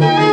அம்மா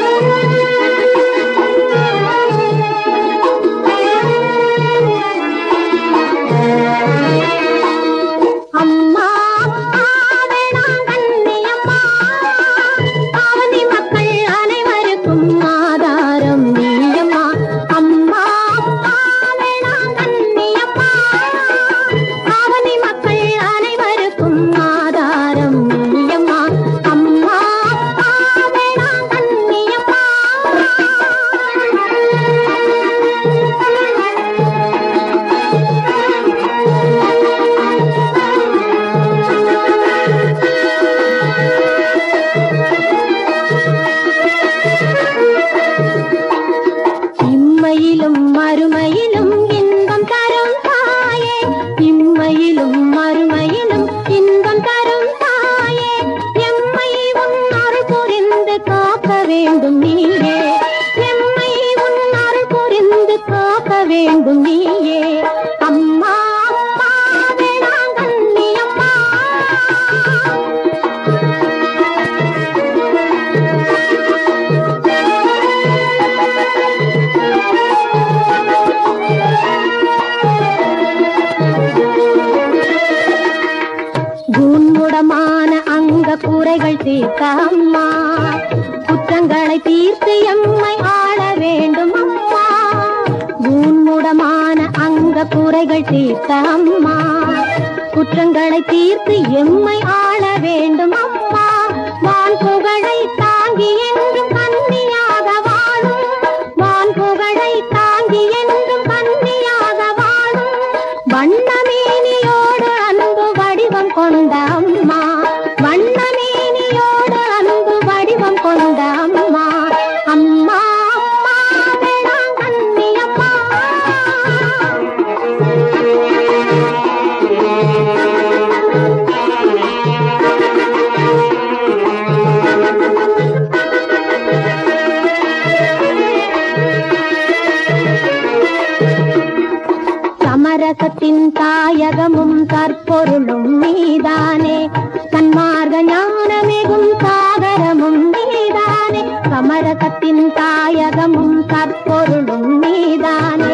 இம்மையிலும் மறுமையிலும் இன்பம் தரும் தாயே. இம்மையிலும் மறுமையிலும் இன்பம் தரும் தாயே. எம்மை உன்னாறு புரிந்து காக்க வேண்டும் நீயே. எம்மை உன்னாறு புரிந்து காக்க வேண்டும் நீயே. குறைகள் தீர்த்த அம்மா குற்றங்களை தீர்த்து எம்மை ஆள வேண்டும் அம்மா குன்முடமான அங்க குறைகள் தீர்த்த அம்மா குற்றங்களை தீர்த்து எம்மை ஆள வேண்டும் அம்மா வான் புகழை தாங்கி என்றும் கன்னியாக வாழும். வான் புகழை தாங்கி என்றும் கன்னியாக வாழும். வண்ணமேனியோடு அன்பு வடிவம் கொண்ட தேசத்தின் தாயகமும் தற்பொருளும் நீதானே. தன்மார்க ஞானமிகும் சாகரமும் நீதானே. கமரகத்தின் தாயகமும் தற்பொருளும் நீதானே.